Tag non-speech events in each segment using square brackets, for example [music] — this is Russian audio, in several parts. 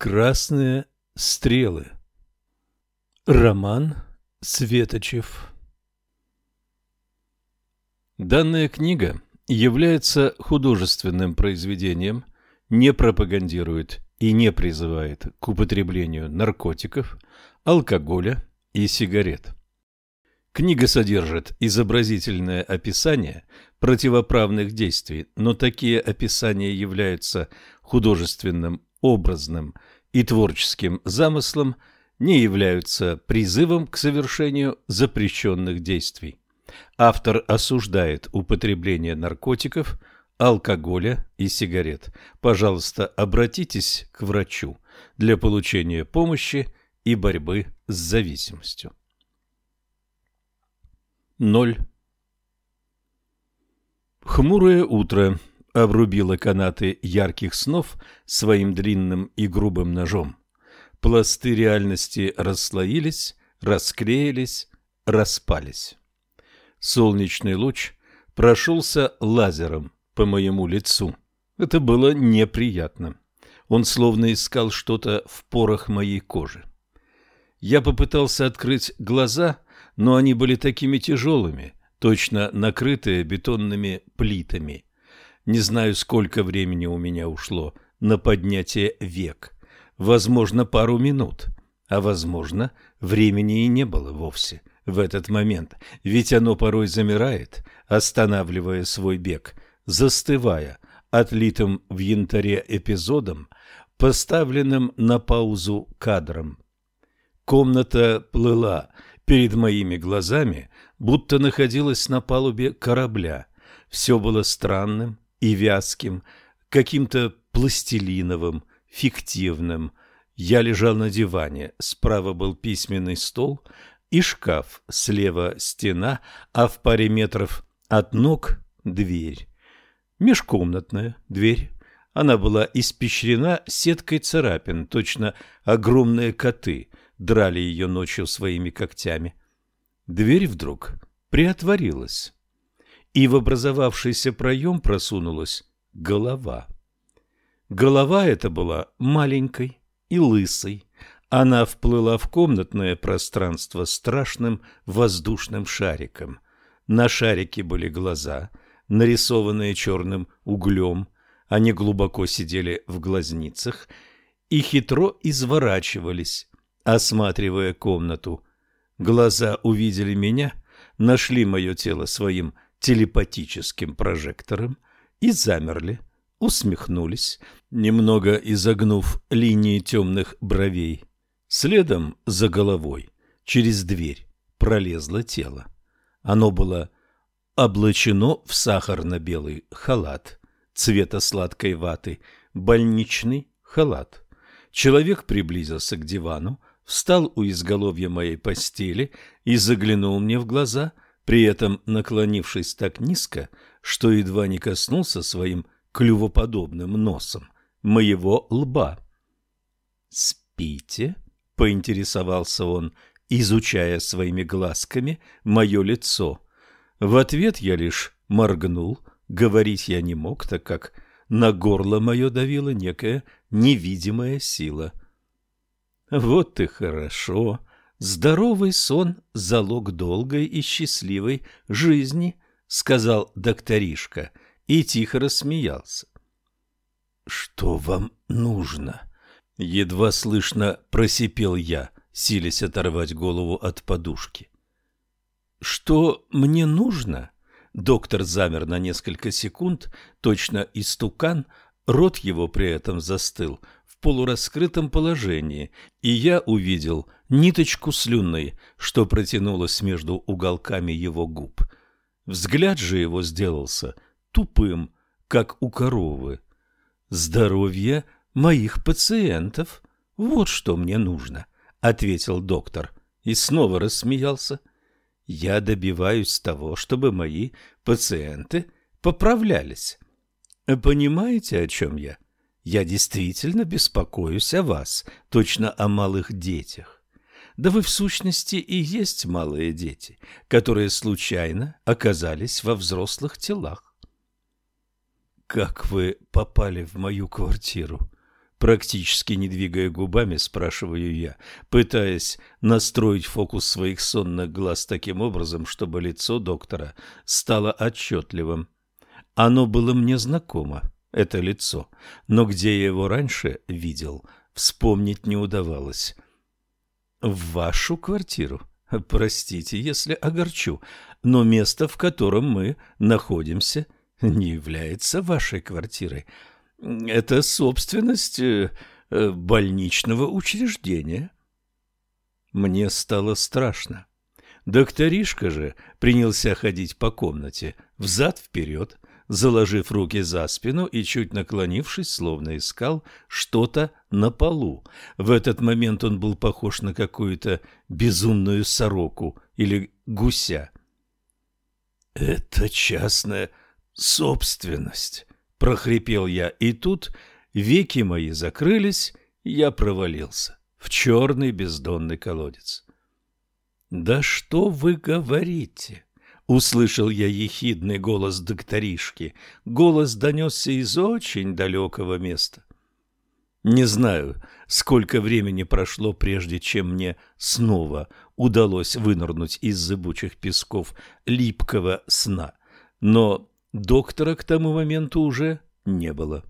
Красные стрелы. Роман Светочев. Данная книга является художественным произведением, не пропагандирует и не призывает к употреблению наркотиков, алкоголя и сигарет. Книга содержит изобразительное описание противоправных действий, но такие описания являются художественным, образным и творческим замыслом, не являются призывом к совершению запрещенных действий. Автор осуждает употребление наркотиков, алкоголя и сигарет. Пожалуйста, обратитесь к врачу для получения помощи и борьбы с зависимостью. 0. Хмурое утро обрубило канаты ярких снов своим длинным и грубым ножом. Пласты реальности расслоились, расклеились, распались. Солнечный луч прошелся лазером по моему лицу. Это было неприятно. Он словно искал что-то в порах моей кожи. Я попытался открыть глаза, но они были такими тяжелыми, точно накрытые бетонными плитами. Не знаю, сколько времени у меня ушло на поднятие век. Возможно, пару минут. А возможно, времени и не было вовсе в этот момент, ведь оно порой замирает, останавливая свой бег, застывая отлитым в янтаре эпизодом, поставленным на паузу кадром. Комната плыла перед моими глазами, будто находилась на палубе корабля. Все было странным и вязким, каким-то пластилиновым, фиктивным. Я лежал на диване, справа был письменный стол и шкаф, слева стена, а в паре метров от ног дверь. Межкомнатная дверь. Она была испещрена сеткой царапин, точно огромные коты драли ее ночью своими когтями. Дверь вдруг приотворилась, и в образовавшийся проем просунулась голова. Голова эта была маленькой и лысой. Она вплыла в комнатное пространство страшным воздушным шариком. На шарике были глаза, нарисованные черным углем. Они глубоко сидели в глазницах и хитро изворачивались, осматривая комнату. Глаза увидели меня, нашли мое тело своим телепатическим прожектором и замерли, усмехнулись, немного изогнув линии темных бровей. Следом за головой через дверь пролезло тело. Оно было облачено в сахарно-белый халат цвета сладкой ваты, больничный халат. Человек приблизился к дивану, встал у изголовья моей постели и заглянул мне в глаза, при этом наклонившись так низко, что едва не коснулся своим клювоподобным носом моего лба. «Спите?» — поинтересовался он, изучая своими глазками мое лицо. В ответ я лишь моргнул, говорить я не мог, так как на горло мое давила некая невидимая сила. Вот и хорошо. Здоровый сон — залог долгой и счастливой жизни, — сказал докторишка и тихо рассмеялся. — Что вам нужно? — едва слышно просипел я, силясь оторвать голову от подушки. — Что мне нужно? Доктор замер на несколько секунд, точно истукан, рот его при этом застыл полураскрытом положении, и я увидел ниточку слюны, что протянулась между уголками его губ. Взгляд же его сделался тупым, как у коровы. «Здоровье моих пациентов — вот что мне нужно», — ответил доктор и снова рассмеялся. Я добиваюсь того, чтобы мои пациенты поправлялись. Понимаете, о чем я? Я действительно беспокоюсь о вас, точно о малых детях. Да вы в сущности и есть малые дети, которые случайно оказались во взрослых телах. Как вы попали в мою квартиру? Практически не двигая губами, спрашиваю я, пытаясь настроить фокус своих сонных глаз таким образом, чтобы лицо доктора стало отчетливым. Оно было мне знакомо, это лицо, но где я его раньше видел, вспомнить не удавалось. «В вашу квартиру? Простите, если огорчу, но место, в котором мы находимся, не является вашей квартирой». Это собственность э, э, больничного учреждения. Мне стало страшно. Докторишка же принялся ходить по комнате взад-вперед, заложив руки за спину и чуть наклонившись, словно искал что-то на полу. В этот момент он был похож на какую-то безумную сороку или гуся. «Это частная собственность», прохрипел я, и тут веки мои закрылись, я провалился в черный бездонный колодец. «Да что вы говорите?» — услышал я ехидный голос докторишки. Голос донесся из очень далекого места. Не знаю, сколько времени прошло, прежде чем мне снова удалось вынырнуть из зыбучих песков липкого сна, но Доктора к тому моменту уже не было.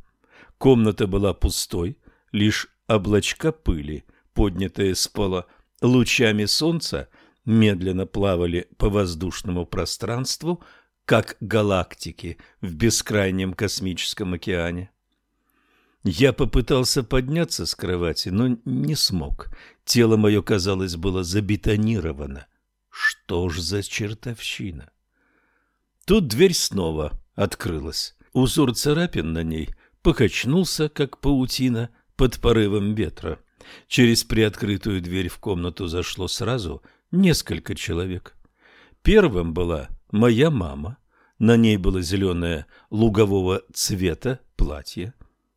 Комната была пустой, лишь облачка пыли, поднятые с пола лучами солнца, медленно плавали по воздушному пространству, как галактики в бескрайнем космическом океане. Я попытался подняться с кровати, но не смог. Тело мое, казалось, было забетонировано. Что ж за чертовщина? Тут дверь снова открылась. Узор царапин на ней покачнулся, как паутина, под порывом ветра. Через приоткрытую дверь в комнату зашло сразу несколько человек. Первым была моя мама. На ней было зеленое лугового цвета платье.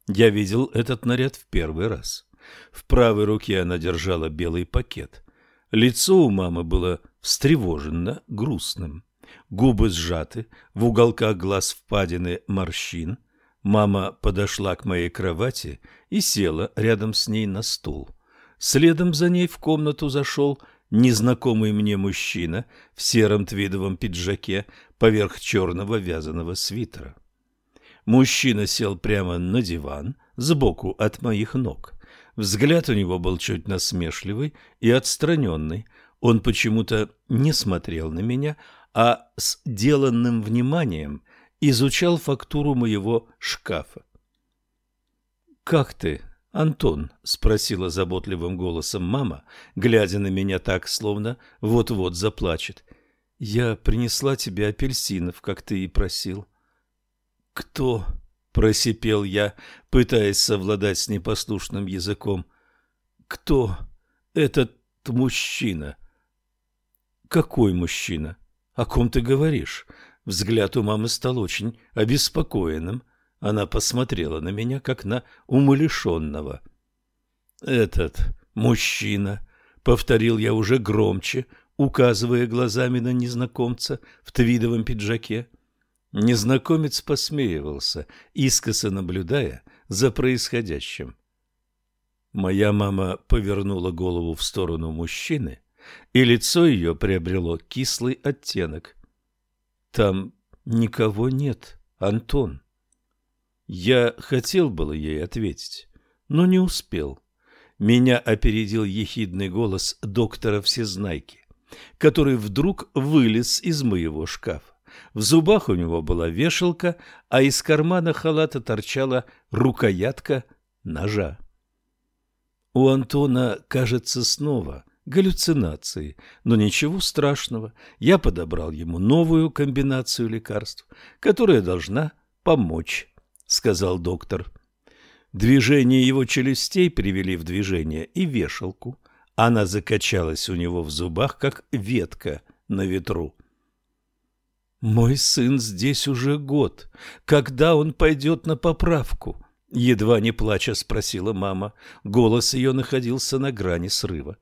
Я видел этот наряд в первый раз. В правой руке она держала белый пакет. Лицо у мамы было встревоженно, грустным губы сжаты, в уголках глаз впадины морщин. Мама подошла к моей кровати и села рядом с ней на стул. Следом за ней в комнату зашел незнакомый мне мужчина в сером твидовом пиджаке поверх черного вязаного свитера. Мужчина сел прямо на диван, сбоку от моих ног. Взгляд у него был чуть насмешливый и отстраненный. Он почему-то не смотрел на меня, а с деланным вниманием изучал фактуру моего шкафа. «Как ты, Антон?» — спросила заботливым голосом мама, глядя на меня так, словно вот-вот заплачет. «Я принесла тебе апельсинов, как ты и просил». «Кто?» — просипел я, пытаясь совладать с непослушным языком. «Кто этот мужчина?» «Какой мужчина?» «О ком ты говоришь?» Взгляд у мамы стал очень обеспокоенным. Она посмотрела на меня, как на умалишенного. «Этот мужчина», — повторил я уже громче, указывая глазами на незнакомца в твидовом пиджаке. Незнакомец посмеивался, искоса наблюдая за происходящим. Моя мама повернула голову в сторону мужчины и лицо ее приобрело кислый оттенок. «Там никого нет, Антон». Я хотел было ей ответить, но не успел. Меня опередил ехидный голос доктора Всезнайки, который вдруг вылез из моего шкафа. В зубах у него была вешалка, а из кармана халата торчала рукоятка ножа. У Антона, кажется, снова галлюцинации, но ничего страшного. Я подобрал ему новую комбинацию лекарств, которая должна помочь, сказал доктор. Движение его челюстей привели в движение и вешалку. Она закачалась у него в зубах, как ветка на ветру. «Мой сын здесь уже год. Когда он пойдет на поправку?» Едва не плача спросила мама. Голос ее находился на грани срыва.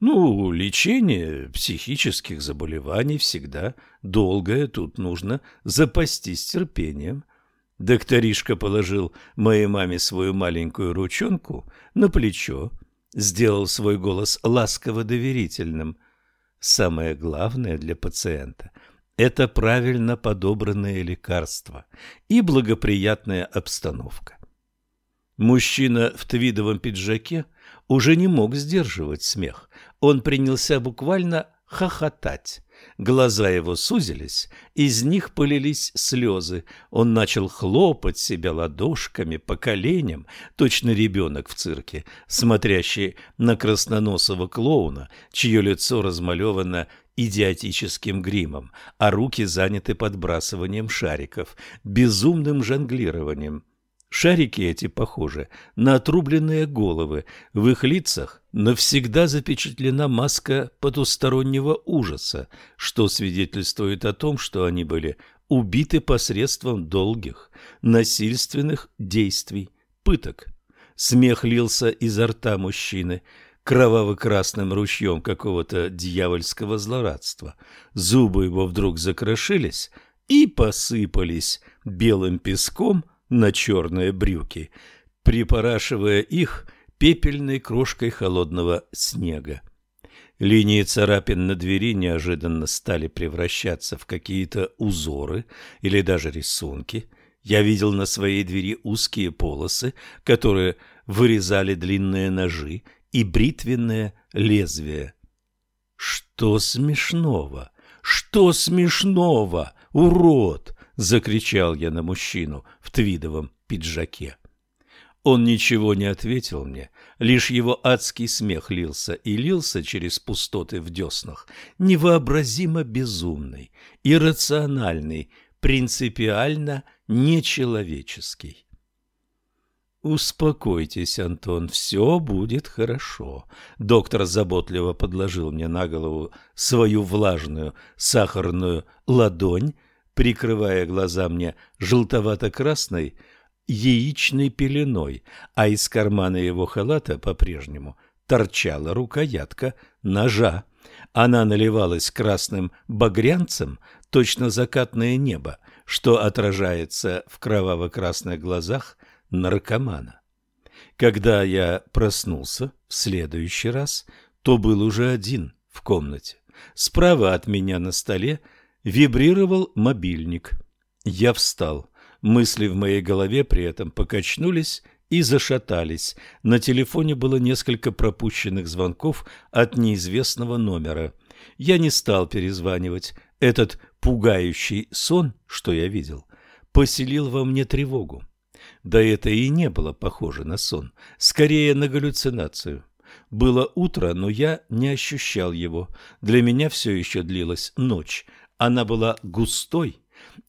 Ну, лечение психических заболеваний всегда долгое, тут нужно запастись терпением. Докторишка положил моей маме свою маленькую ручонку на плечо, сделал свой голос ласково-доверительным. Самое главное для пациента – это правильно подобранные лекарства и благоприятная обстановка. Мужчина в твидовом пиджаке уже не мог сдерживать смех. Он принялся буквально хохотать. Глаза его сузились, из них полились слезы. Он начал хлопать себя ладошками по коленям, точно ребенок в цирке, смотрящий на красноносого клоуна, чье лицо размалевано идиотическим гримом, а руки заняты подбрасыванием шариков, безумным жонглированием. Шарики эти похожи на отрубленные головы. В их лицах навсегда запечатлена маска потустороннего ужаса, что свидетельствует о том, что они были убиты посредством долгих, насильственных действий, пыток. Смех лился изо рта мужчины кроваво-красным ручьем какого-то дьявольского злорадства. Зубы его вдруг закрошились и посыпались белым песком – на черные брюки, припорашивая их пепельной крошкой холодного снега. Линии царапин на двери неожиданно стали превращаться в какие-то узоры или даже рисунки. Я видел на своей двери узкие полосы, которые вырезали длинные ножи и бритвенное лезвие. Что смешного? Что смешного, урод? — закричал я на мужчину в твидовом пиджаке. Он ничего не ответил мне, лишь его адский смех лился и лился через пустоты в деснах, невообразимо безумный, иррациональный, принципиально нечеловеческий. «Успокойтесь, Антон, все будет хорошо». Доктор заботливо подложил мне на голову свою влажную сахарную ладонь, прикрывая глаза мне желтовато-красной яичной пеленой, а из кармана его халата по-прежнему торчала рукоятка ножа. Она наливалась красным багрянцем, точно закатное небо, что отражается в кроваво-красных глазах наркомана. Когда я проснулся в следующий раз, то был уже один в комнате. Справа от меня на столе Вибрировал мобильник. Я встал. Мысли в моей голове при этом покачнулись и зашатались. На телефоне было несколько пропущенных звонков от неизвестного номера. Я не стал перезванивать. Этот пугающий сон, что я видел, поселил во мне тревогу. Да это и не было похоже на сон, скорее на галлюцинацию. Было утро, но я не ощущал его. Для меня все еще длилась ночь, она была густой,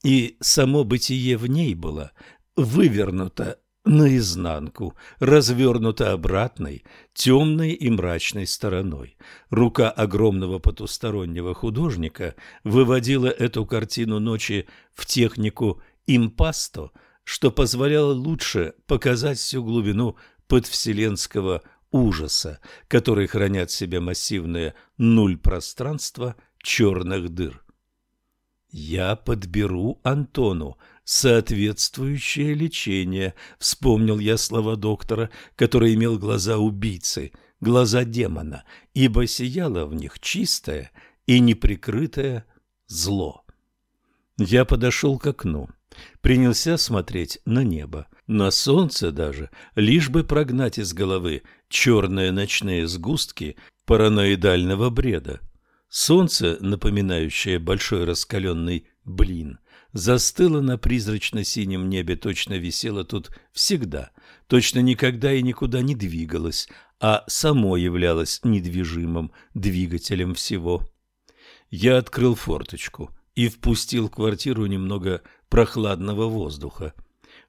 и само бытие в ней было вывернуто наизнанку, развернуто обратной, темной и мрачной стороной. Рука огромного потустороннего художника выводила эту картину ночи в технику импасто, что позволяло лучше показать всю глубину подвселенского ужаса, который хранят в себе массивные нуль пространства черных дыр. «Я подберу Антону соответствующее лечение», — вспомнил я слова доктора, который имел глаза убийцы, глаза демона, ибо сияло в них чистое и неприкрытое зло. Я подошел к окну, принялся смотреть на небо, на солнце даже, лишь бы прогнать из головы черные ночные сгустки параноидального бреда. Солнце, напоминающее большой раскаленный блин, застыло на призрачно-синем небе, точно висело тут всегда, точно никогда и никуда не двигалось, а само являлось недвижимым двигателем всего. Я открыл форточку и впустил в квартиру немного прохладного воздуха.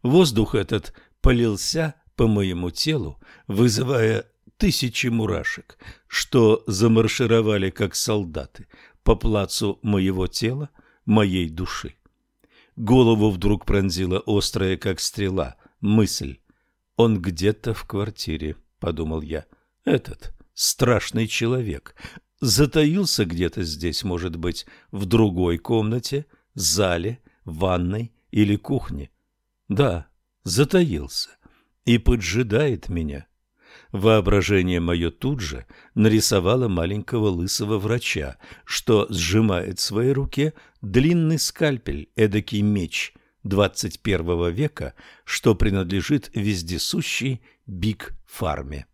Воздух этот полился по моему телу, вызывая тысячи мурашек, что замаршировали как солдаты по плацу моего тела, моей души. Голову вдруг пронзила острая, как стрела, мысль. «Он где-то в квартире», — подумал я. «Этот страшный человек затаился где-то здесь, может быть, в другой комнате, зале, ванной или кухне. Да, затаился и поджидает меня. Воображение мое тут же нарисовало маленького лысого врача, что сжимает в своей руке длинный скальпель, эдакий меч двадцать первого века, что принадлежит вездесущей Биг-фарме.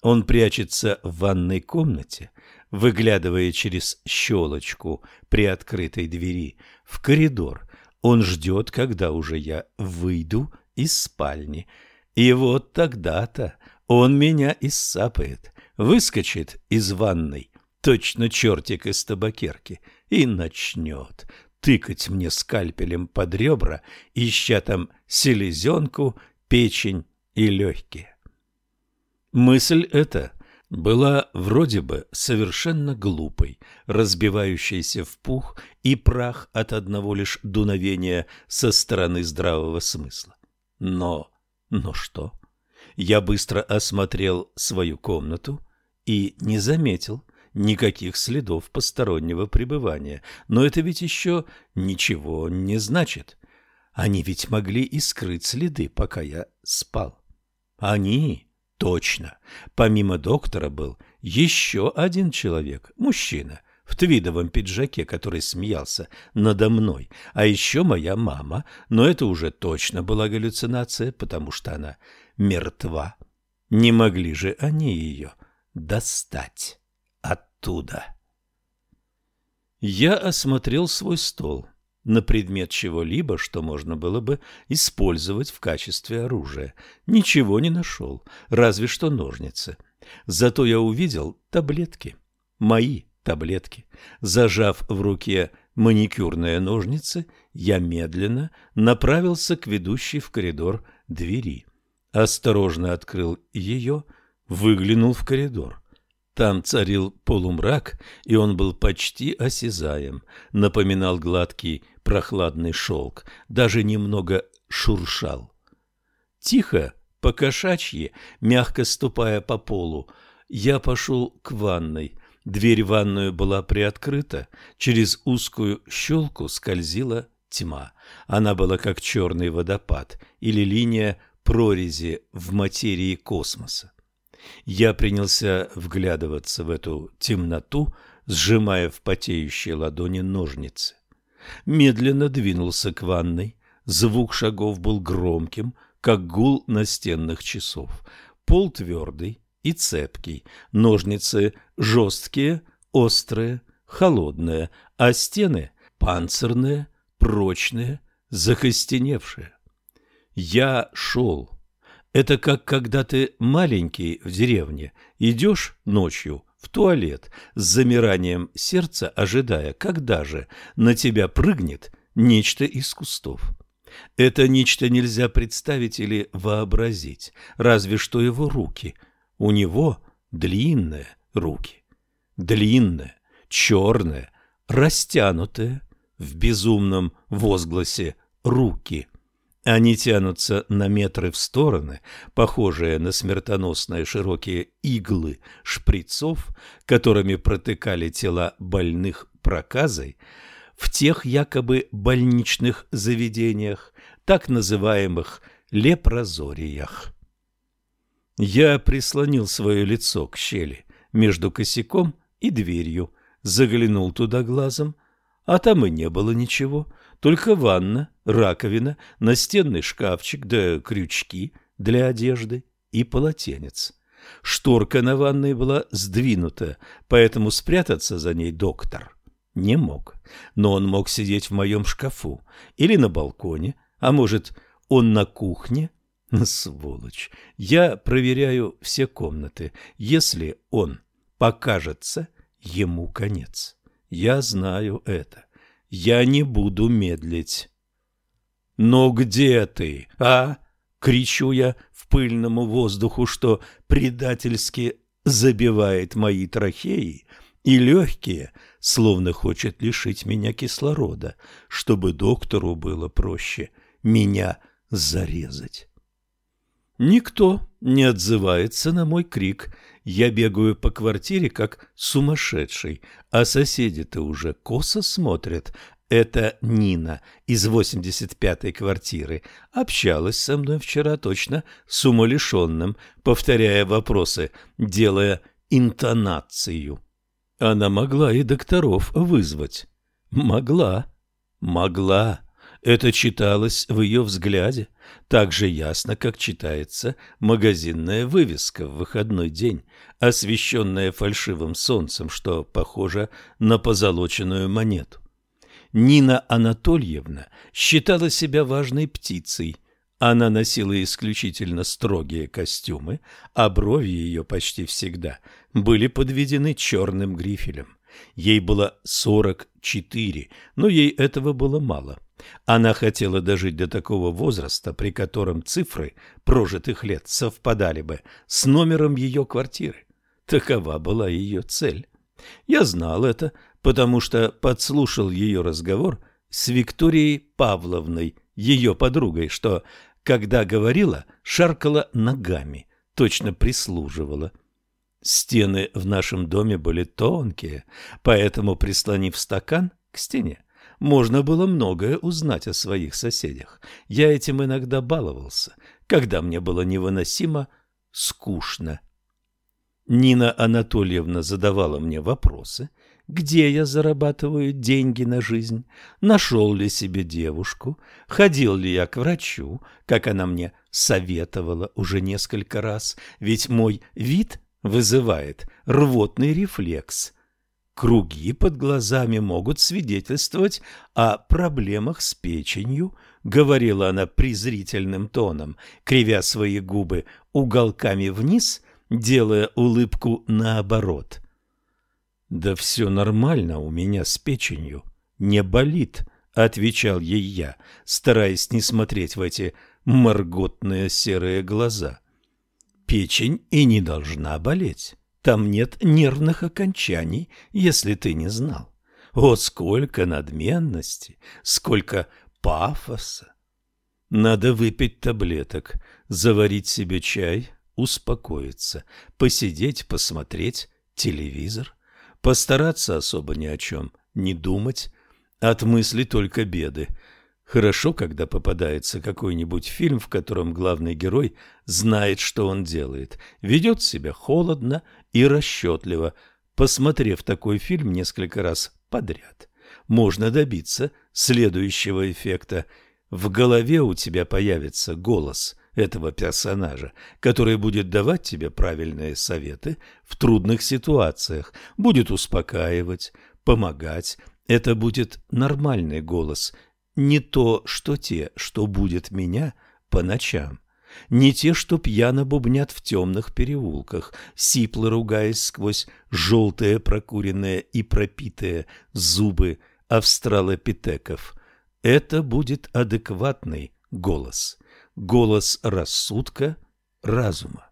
Он прячется в ванной комнате, выглядывая через щелочку при открытой двери в коридор. Он ждет, когда уже я выйду из спальни. И вот тогда-то он меня иссапает, выскочит из ванной, точно чертик из табакерки, и начнет тыкать мне скальпелем под ребра, ища там селезенку, печень и легкие. Мысль эта была вроде бы совершенно глупой, разбивающейся в пух и прах от одного лишь дуновения со стороны здравого смысла. Но, но что? Я быстро осмотрел свою комнату и не заметил никаких следов постороннего пребывания. Но это ведь еще ничего не значит. Они ведь могли и скрыть следы, пока я спал. Они Точно. Помимо доктора был еще один человек, мужчина, в твидовом пиджаке, который смеялся надо мной. А еще моя мама, но это уже точно была галлюцинация, потому что она мертва. Не могли же они ее достать оттуда. Я осмотрел свой стол на предмет чего-либо, что можно было бы использовать в качестве оружия. Ничего не нашел, разве что ножницы. Зато я увидел таблетки. Мои таблетки. Зажав в руке маникюрные ножницы, я медленно направился к ведущей в коридор двери. Осторожно открыл ее, выглянул в коридор. Там царил полумрак, и он был почти осязаем, напоминал гладкий прохладный шелк, даже немного шуршал. Тихо, покошачьи, мягко ступая по полу, я пошел к ванной. Дверь в ванную была приоткрыта, через узкую щелку скользила тьма. Она была как черный водопад или линия прорези в материи космоса. Я принялся вглядываться в эту темноту, сжимая в потеющей ладони ножницы. Медленно двинулся к ванной. Звук шагов был громким, как гул настенных часов. Пол твердый и цепкий, ножницы жесткие, острые, холодные, а стены панцирные, прочные, закостеневшие. Я шел. Это как когда ты маленький в деревне, идешь ночью в туалет с замиранием сердца, ожидая, когда же на тебя прыгнет нечто из кустов. Это нечто нельзя представить или вообразить, разве что его руки. У него длинные руки. Длинные, черные, растянутые в безумном возгласе руки. Они тянутся на метры в стороны, похожие на смертоносные широкие иглы шприцов, которыми протыкали тела больных проказой, в тех якобы больничных заведениях, так называемых лепрозориях. Я прислонил свое лицо к щели между косяком и дверью, заглянул туда глазом, а там и не было ничего – только ванна, раковина, настенный шкафчик да крючки для одежды и полотенец. Шторка на ванной была сдвинута, поэтому спрятаться за ней доктор не мог. Но он мог сидеть в моем шкафу или на балконе, а может, он на кухне? [laughs] Сволочь! Я проверяю все комнаты. Если он покажется, ему конец. Я знаю это. Я не буду медлить. «Но где ты, а?» — кричу я в пыльному воздуху, что предательски забивает мои трахеи и легкие, словно хочет лишить меня кислорода, чтобы доктору было проще меня зарезать. Никто не отзывается на мой крик. Я бегаю по квартире, как сумасшедший, а соседи-то уже косо смотрят. Эта Нина из 85-й квартиры общалась со мной вчера точно с умалишенным, повторяя вопросы, делая интонацию. Она могла и докторов вызвать. Могла, могла. Это читалось в ее взгляде, так же ясно, как читается магазинная вывеска в выходной день, освещенная фальшивым солнцем, что похоже на позолоченную монету. Нина Анатольевна считала себя важной птицей. Она носила исключительно строгие костюмы, а брови ее почти всегда были подведены черным грифелем. Ей было сорок четыре, но ей этого было мало – она хотела дожить до такого возраста, при котором цифры прожитых лет совпадали бы с номером ее квартиры. Такова была ее цель. Я знал это, потому что подслушал ее разговор с Викторией Павловной, ее подругой, что, когда говорила, шаркала ногами, точно прислуживала. Стены в нашем доме были тонкие, поэтому, прислонив стакан к стене, можно было многое узнать о своих соседях. Я этим иногда баловался, когда мне было невыносимо скучно. Нина Анатольевна задавала мне вопросы, где я зарабатываю деньги на жизнь, нашел ли себе девушку, ходил ли я к врачу, как она мне советовала уже несколько раз, ведь мой вид вызывает рвотный рефлекс – Круги под глазами могут свидетельствовать о проблемах с печенью, говорила она презрительным тоном, кривя свои губы уголками вниз, делая улыбку наоборот. Да все нормально у меня с печенью, не болит, отвечал ей я, стараясь не смотреть в эти морготные серые глаза. Печень и не должна болеть. Там нет нервных окончаний, если ты не знал. О, сколько надменности, сколько пафоса! Надо выпить таблеток, заварить себе чай, успокоиться, посидеть, посмотреть телевизор, постараться особо ни о чем не думать, от мысли только беды – Хорошо, когда попадается какой-нибудь фильм, в котором главный герой знает, что он делает, ведет себя холодно и расчетливо. Посмотрев такой фильм несколько раз подряд, можно добиться следующего эффекта. В голове у тебя появится голос этого персонажа, который будет давать тебе правильные советы в трудных ситуациях, будет успокаивать, помогать. Это будет нормальный голос – не то, что те, что будет меня по ночам. Не те, что пьяно бубнят в темных переулках, сипло ругаясь сквозь желтые прокуренные и пропитые зубы австралопитеков. Это будет адекватный голос, голос рассудка, разума.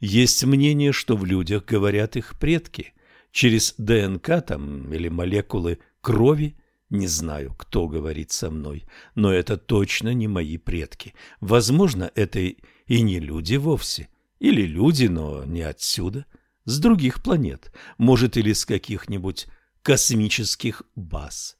Есть мнение, что в людях говорят их предки через ДНК там или молекулы крови, не знаю, кто говорит со мной, но это точно не мои предки. Возможно, это и не люди вовсе. Или люди, но не отсюда. С других планет. Может, или с каких-нибудь космических баз.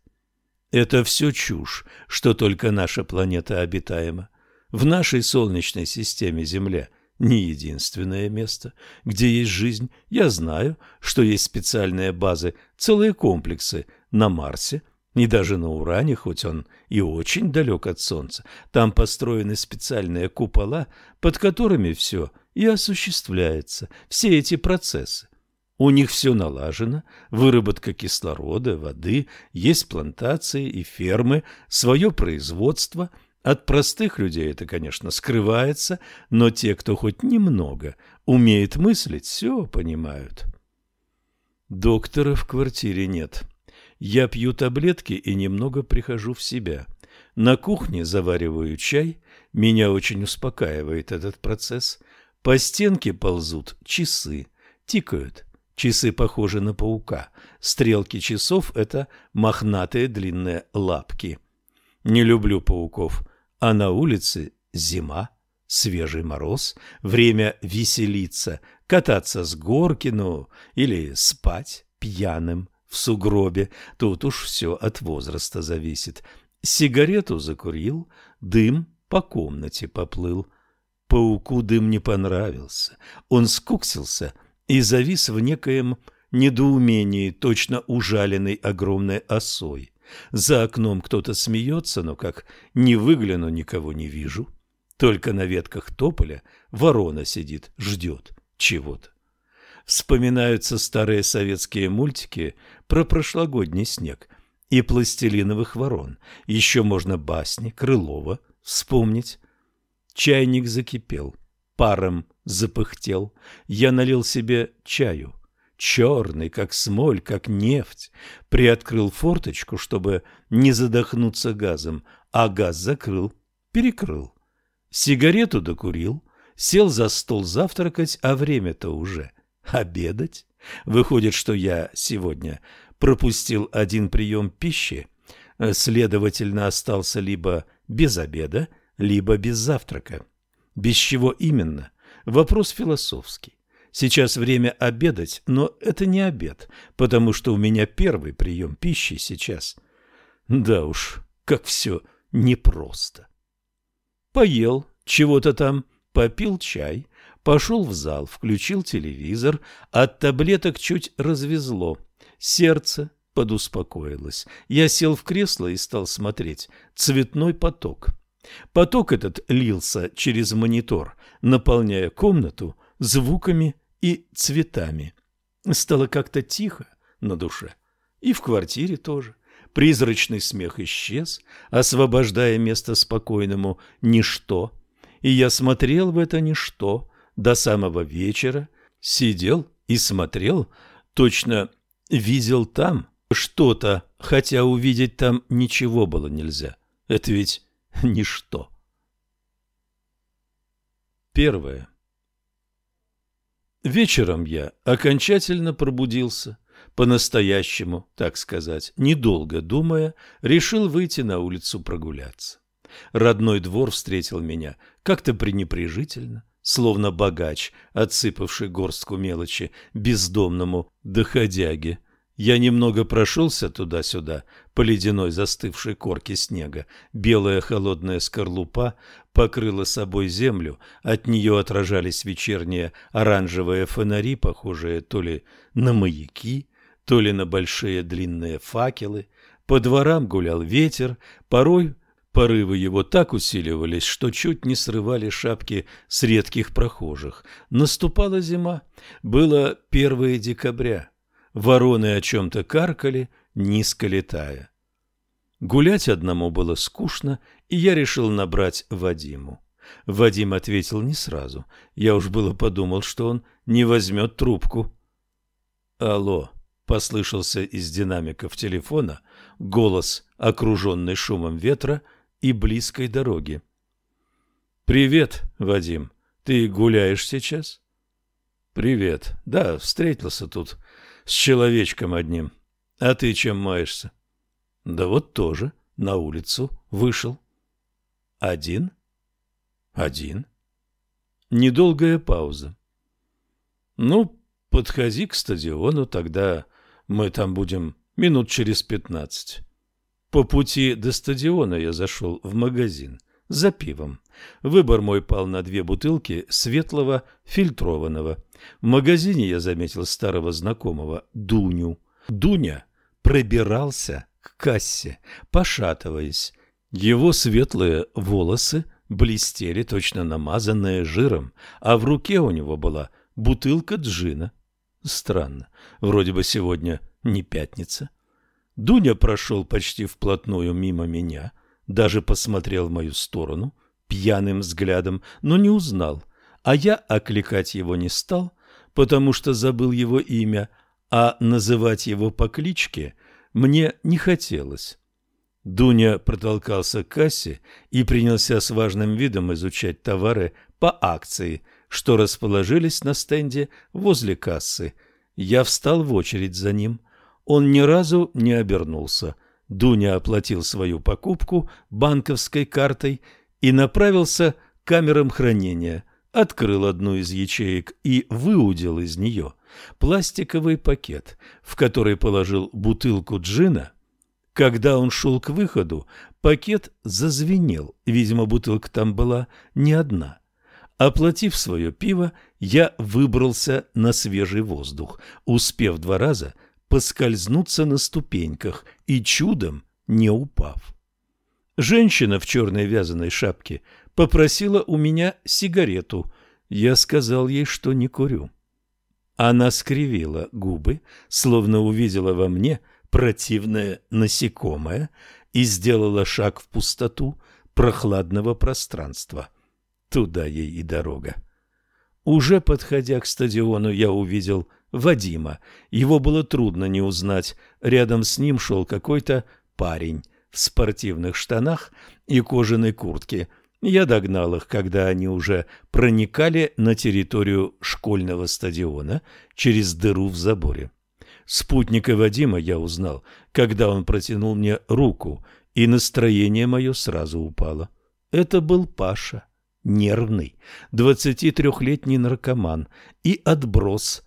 Это все чушь, что только наша планета обитаема. В нашей Солнечной системе Земля не единственное место, где есть жизнь. Я знаю, что есть специальные базы, целые комплексы на Марсе – и даже на Уране, хоть он и очень далек от Солнца, там построены специальные купола, под которыми все и осуществляется, все эти процессы. У них все налажено, выработка кислорода, воды, есть плантации и фермы, свое производство. От простых людей это, конечно, скрывается, но те, кто хоть немного умеет мыслить, все понимают. Доктора в квартире нет. Я пью таблетки и немного прихожу в себя. На кухне завариваю чай. Меня очень успокаивает этот процесс. По стенке ползут часы. Тикают. Часы похожи на паука. Стрелки часов – это мохнатые длинные лапки. Не люблю пауков. А на улице зима, свежий мороз, время веселиться, кататься с горки, ну, или спать пьяным в сугробе, тут уж все от возраста зависит. Сигарету закурил, дым по комнате поплыл. Пауку дым не понравился. Он скуксился и завис в некоем недоумении, точно ужаленный огромной осой. За окном кто-то смеется, но как не выгляну, никого не вижу. Только на ветках тополя ворона сидит, ждет чего-то. Вспоминаются старые советские мультики про прошлогодний снег и пластилиновых ворон. Еще можно басни Крылова вспомнить. Чайник закипел, паром запыхтел. Я налил себе чаю, черный, как смоль, как нефть. Приоткрыл форточку, чтобы не задохнуться газом, а газ закрыл, перекрыл. Сигарету докурил, сел за стол завтракать, а время-то уже обедать. Выходит, что я сегодня пропустил один прием пищи, следовательно, остался либо без обеда, либо без завтрака. Без чего именно? Вопрос философский. Сейчас время обедать, но это не обед, потому что у меня первый прием пищи сейчас. Да уж, как все непросто. Поел чего-то там, попил чай, пошел в зал, включил телевизор, от таблеток чуть развезло. Сердце подуспокоилось. Я сел в кресло и стал смотреть. Цветной поток. Поток этот лился через монитор, наполняя комнату звуками и цветами. Стало как-то тихо на душе. И в квартире тоже. Призрачный смех исчез, освобождая место спокойному «ничто». И я смотрел в это ничто до самого вечера, сидел и смотрел, точно видел там что-то, хотя увидеть там ничего было нельзя. Это ведь ничто. Первое. Вечером я окончательно пробудился по-настоящему, так сказать, недолго думая, решил выйти на улицу прогуляться. Родной двор встретил меня как-то пренепрежительно, словно богач, отсыпавший горстку мелочи бездомному доходяге. Я немного прошелся туда-сюда по ледяной застывшей корке снега. Белая холодная скорлупа покрыла собой землю, от нее отражались вечерние оранжевые фонари, похожие то ли на маяки, то ли на большие длинные факелы. По дворам гулял ветер, порой порывы его так усиливались, что чуть не срывали шапки с редких прохожих. Наступала зима, было 1 декабря. Вороны о чем-то каркали, низко летая. Гулять одному было скучно, и я решил набрать Вадиму. Вадим ответил не сразу. Я уж было подумал, что он не возьмет трубку. «Алло», — послышался из динамиков телефона голос, окруженный шумом ветра и близкой дороги. «Привет, Вадим. Ты гуляешь сейчас?» «Привет. Да, встретился тут с человечком одним. А ты чем маешься? Да вот тоже на улицу вышел. Один? Один. Недолгая пауза. Ну, подходи к стадиону, тогда мы там будем минут через пятнадцать. По пути до стадиона я зашел в магазин за пивом. Выбор мой пал на две бутылки светлого фильтрованного. В магазине я заметил старого знакомого Дуню. Дуня пробирался к кассе, пошатываясь. Его светлые волосы блестели, точно намазанные жиром, а в руке у него была бутылка джина. Странно, вроде бы сегодня не пятница. Дуня прошел почти вплотную мимо меня, даже посмотрел в мою сторону пьяным взглядом, но не узнал, а я окликать его не стал, потому что забыл его имя, а называть его по кличке мне не хотелось. Дуня протолкался к кассе и принялся с важным видом изучать товары по акции, что расположились на стенде возле кассы. Я встал в очередь за ним. Он ни разу не обернулся. Дуня оплатил свою покупку банковской картой и направился к камерам хранения – открыл одну из ячеек и выудил из нее пластиковый пакет, в который положил бутылку джина. Когда он шел к выходу, пакет зазвенел, видимо, бутылка там была не одна. Оплатив свое пиво, я выбрался на свежий воздух, успев два раза поскользнуться на ступеньках и чудом не упав. Женщина в черной вязаной шапке попросила у меня сигарету. Я сказал ей, что не курю. Она скривила губы, словно увидела во мне противное насекомое и сделала шаг в пустоту прохладного пространства. Туда ей и дорога. Уже подходя к стадиону, я увидел Вадима. Его было трудно не узнать. Рядом с ним шел какой-то парень в спортивных штанах и кожаной куртке. Я догнал их, когда они уже проникали на территорию школьного стадиона через дыру в заборе. Спутника Вадима я узнал, когда он протянул мне руку, и настроение мое сразу упало. Это был Паша, нервный, двадцати трехлетний наркоман и отброс.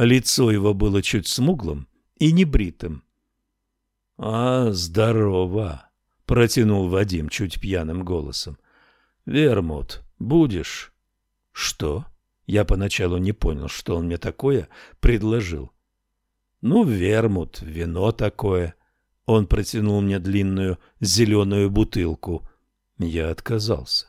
Лицо его было чуть смуглым и небритым. «А, здорово!» — протянул Вадим чуть пьяным голосом. «Вермут, будешь?» «Что?» Я поначалу не понял, что он мне такое предложил. «Ну, вермут, вино такое». Он протянул мне длинную зеленую бутылку. Я отказался.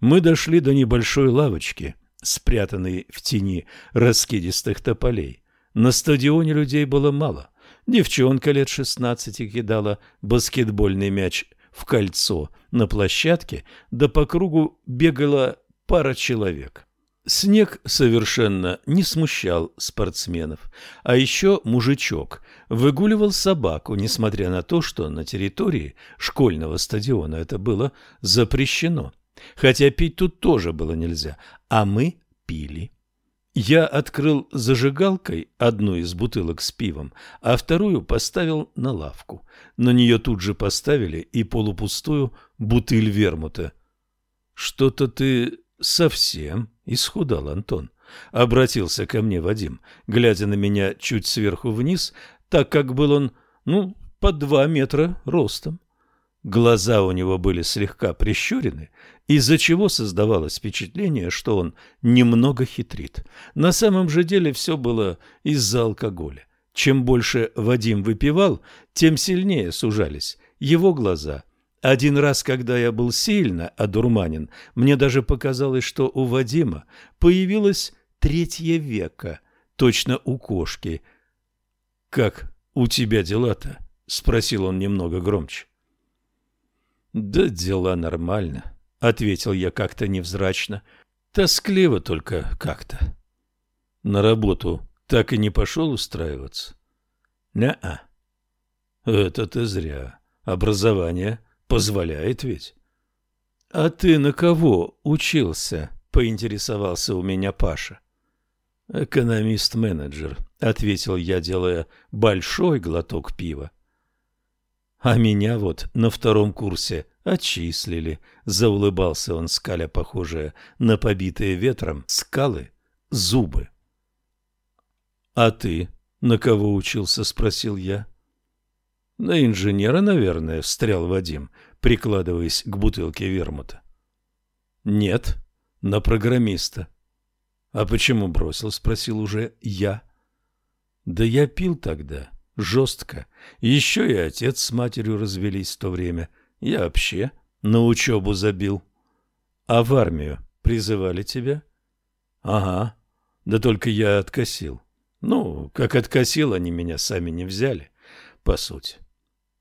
Мы дошли до небольшой лавочки, спрятанной в тени раскидистых тополей. На стадионе людей было мало. Девчонка лет шестнадцати кидала баскетбольный мяч в кольцо на площадке, да по кругу бегала пара человек. Снег совершенно не смущал спортсменов. А еще мужичок выгуливал собаку, несмотря на то, что на территории школьного стадиона это было запрещено. Хотя пить тут тоже было нельзя, а мы пили. Я открыл зажигалкой одну из бутылок с пивом, а вторую поставил на лавку. На нее тут же поставили и полупустую бутыль вермута. «Что-то ты совсем исхудал, Антон», — обратился ко мне Вадим, глядя на меня чуть сверху вниз, так как был он, ну, по два метра ростом. Глаза у него были слегка прищурены, из-за чего создавалось впечатление, что он немного хитрит. На самом же деле все было из-за алкоголя. Чем больше Вадим выпивал, тем сильнее сужались его глаза. Один раз, когда я был сильно одурманен, мне даже показалось, что у Вадима появилось третье века, точно у кошки. «Как у тебя дела-то?» — спросил он немного громче. «Да дела нормально», — ответил я как-то невзрачно. «Тоскливо только как-то». «На работу так и не пошел устраиваться?» «Не-а». «Это ты зря. Образование позволяет ведь». «А ты на кого учился?» — поинтересовался у меня Паша. «Экономист-менеджер», — ответил я, делая большой глоток пива. А меня вот на втором курсе отчислили. Заулыбался он, скаля похожая на побитые ветром скалы, зубы. А ты на кого учился? спросил я. На инженера, наверное, встрял Вадим, прикладываясь к бутылке вермута. Нет, на программиста. А почему бросил? спросил уже я. Да я пил тогда жестко. Еще и отец с матерью развелись в то время. Я вообще на учебу забил. А в армию призывали тебя? Ага. Да только я откосил. Ну, как откосил, они меня сами не взяли, по сути.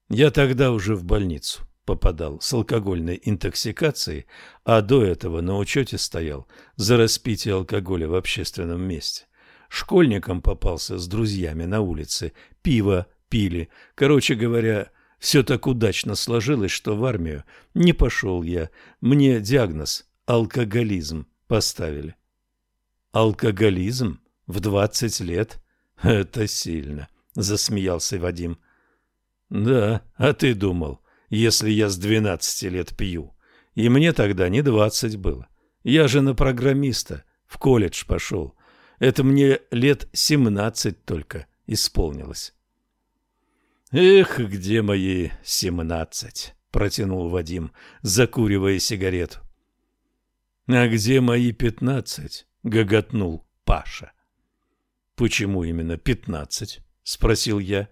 Я тогда уже в больницу попадал с алкогольной интоксикацией, а до этого на учете стоял за распитие алкоголя в общественном месте. Школьником попался с друзьями на улице, пиво пили. Короче говоря, все так удачно сложилось, что в армию не пошел я. Мне диагноз – алкоголизм поставили. Алкоголизм? В двадцать лет? Это сильно, засмеялся Вадим. Да, а ты думал, если я с двенадцати лет пью? И мне тогда не двадцать было. Я же на программиста в колледж пошел. Это мне лет семнадцать только исполнилось. «Эх, где мои семнадцать?» — протянул Вадим, закуривая сигарету. «А где мои пятнадцать?» — гоготнул Паша. «Почему именно пятнадцать?» — спросил я,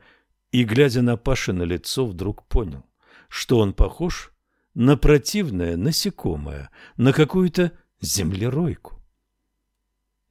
и, глядя на Паша на лицо, вдруг понял, что он похож на противное насекомое, на какую-то землеройку.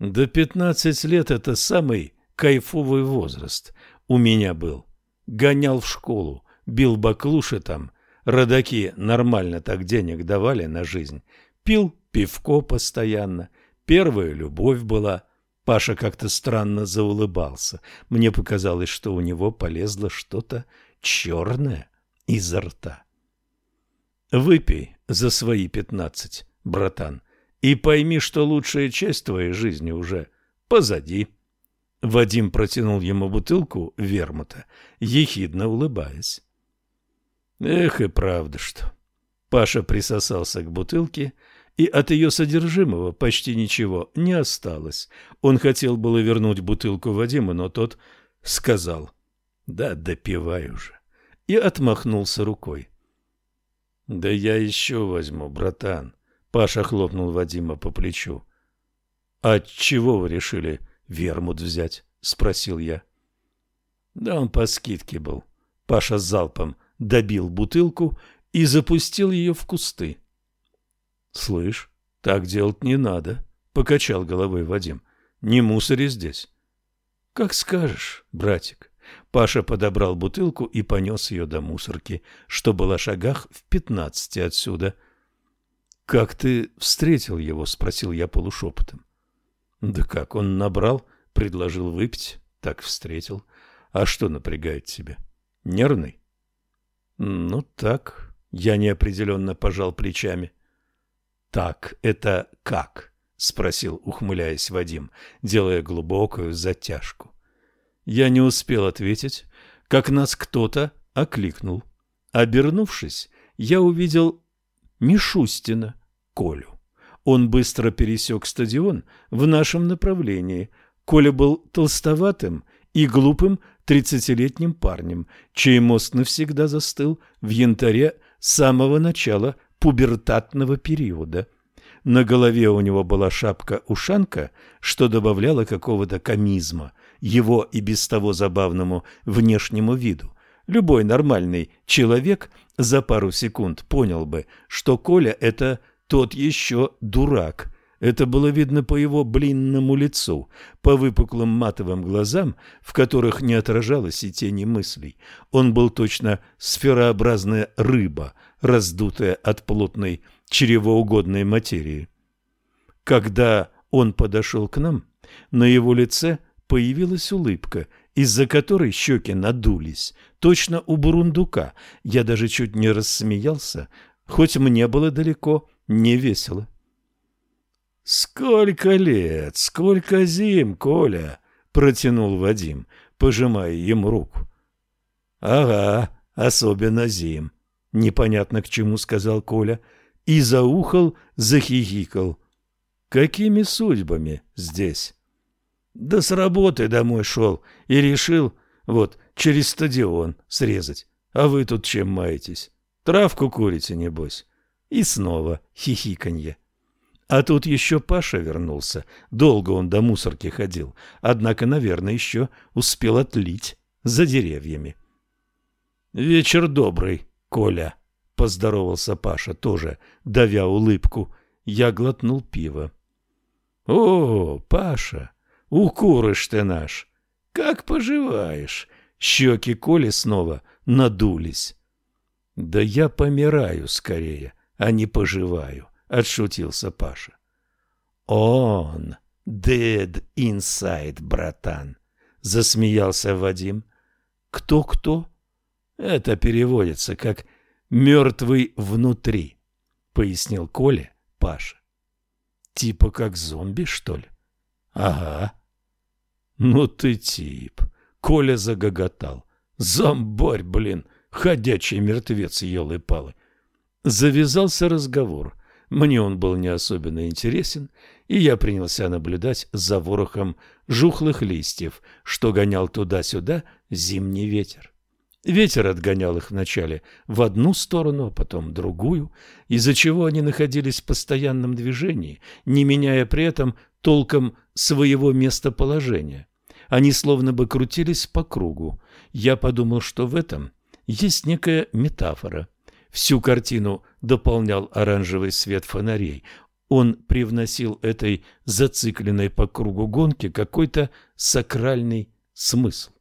До пятнадцать лет это самый кайфовый возраст у меня был. Гонял в школу, бил баклуши там, родаки нормально так денег давали на жизнь, пил пивко постоянно, первая любовь была. Паша как-то странно заулыбался. Мне показалось, что у него полезло что-то черное изо рта. Выпей за свои пятнадцать, братан, и пойми, что лучшая часть твоей жизни уже позади. Вадим протянул ему бутылку вермута, ехидно улыбаясь. Эх и правда что. Паша присосался к бутылке, и от ее содержимого почти ничего не осталось. Он хотел было вернуть бутылку Вадиму, но тот сказал «Да допивай уже» и отмахнулся рукой. «Да я еще возьму, братан», — Паша хлопнул Вадима по плечу. «А чего вы решили вермут взять?» — спросил я. «Да он по скидке был». Паша залпом добил бутылку и запустил ее в кусты. «Слышь, так делать не надо», — покачал головой Вадим. «Не мусори здесь». «Как скажешь, братик». Паша подобрал бутылку и понес ее до мусорки, что была шагах в пятнадцати отсюда. «Как ты встретил его?» — спросил я полушепотом. «Да как, он набрал, предложил выпить, так встретил. А что напрягает тебя? Нервный?» «Ну так», — я неопределенно пожал плечами. «Так, это как?» — спросил, ухмыляясь Вадим, делая глубокую затяжку. Я не успел ответить, как нас кто-то окликнул. Обернувшись, я увидел Мишустина, Колю. Он быстро пересек стадион в нашем направлении. Коля был толстоватым и глупым тридцатилетним парнем, чей мозг навсегда застыл в янтаре самого начала пубертатного периода. На голове у него была шапка-ушанка, что добавляло какого-то комизма – его и без того забавному внешнему виду. Любой нормальный человек за пару секунд понял бы, что Коля – это тот еще дурак. Это было видно по его блинному лицу, по выпуклым матовым глазам, в которых не отражалось и тени мыслей. Он был точно сферообразная рыба, раздутая от плотной чревоугодной материи. Когда он подошел к нам, на его лице – появилась улыбка, из-за которой щеки надулись, точно у бурундука. Я даже чуть не рассмеялся, хоть мне было далеко не весело. «Сколько лет, сколько зим, Коля!» — протянул Вадим, пожимая ему руку. «Ага, особенно зим», — непонятно к чему сказал Коля, и заухал, захихикал. «Какими судьбами здесь?» Да с работы домой шел и решил, вот, через стадион срезать. А вы тут чем маетесь? Травку курите, небось? И снова хихиканье. А тут еще Паша вернулся. Долго он до мусорки ходил. Однако, наверное, еще успел отлить за деревьями. «Вечер добрый, Коля», — поздоровался Паша, тоже давя улыбку. Я глотнул пиво. «О, Паша, Укурыш ты наш! Как поживаешь?» Щеки Коли снова надулись. «Да я помираю скорее, а не поживаю», — отшутился Паша. «Он dead inside, братан», — засмеялся Вадим. «Кто-кто?» «Это переводится как «мертвый внутри», — пояснил Коля Паша. «Типа как зомби, что ли?» «Ага», «Ну ты тип!» Коля загоготал. «Зомбарь, блин! Ходячий мертвец, елы-палы!» Завязался разговор. Мне он был не особенно интересен, и я принялся наблюдать за ворохом жухлых листьев, что гонял туда-сюда зимний ветер. Ветер отгонял их вначале в одну сторону, а потом другую, из-за чего они находились в постоянном движении, не меняя при этом толком своего местоположения. Они словно бы крутились по кругу. Я подумал, что в этом есть некая метафора. Всю картину дополнял оранжевый свет фонарей. Он привносил этой зацикленной по кругу гонке какой-то сакральный смысл.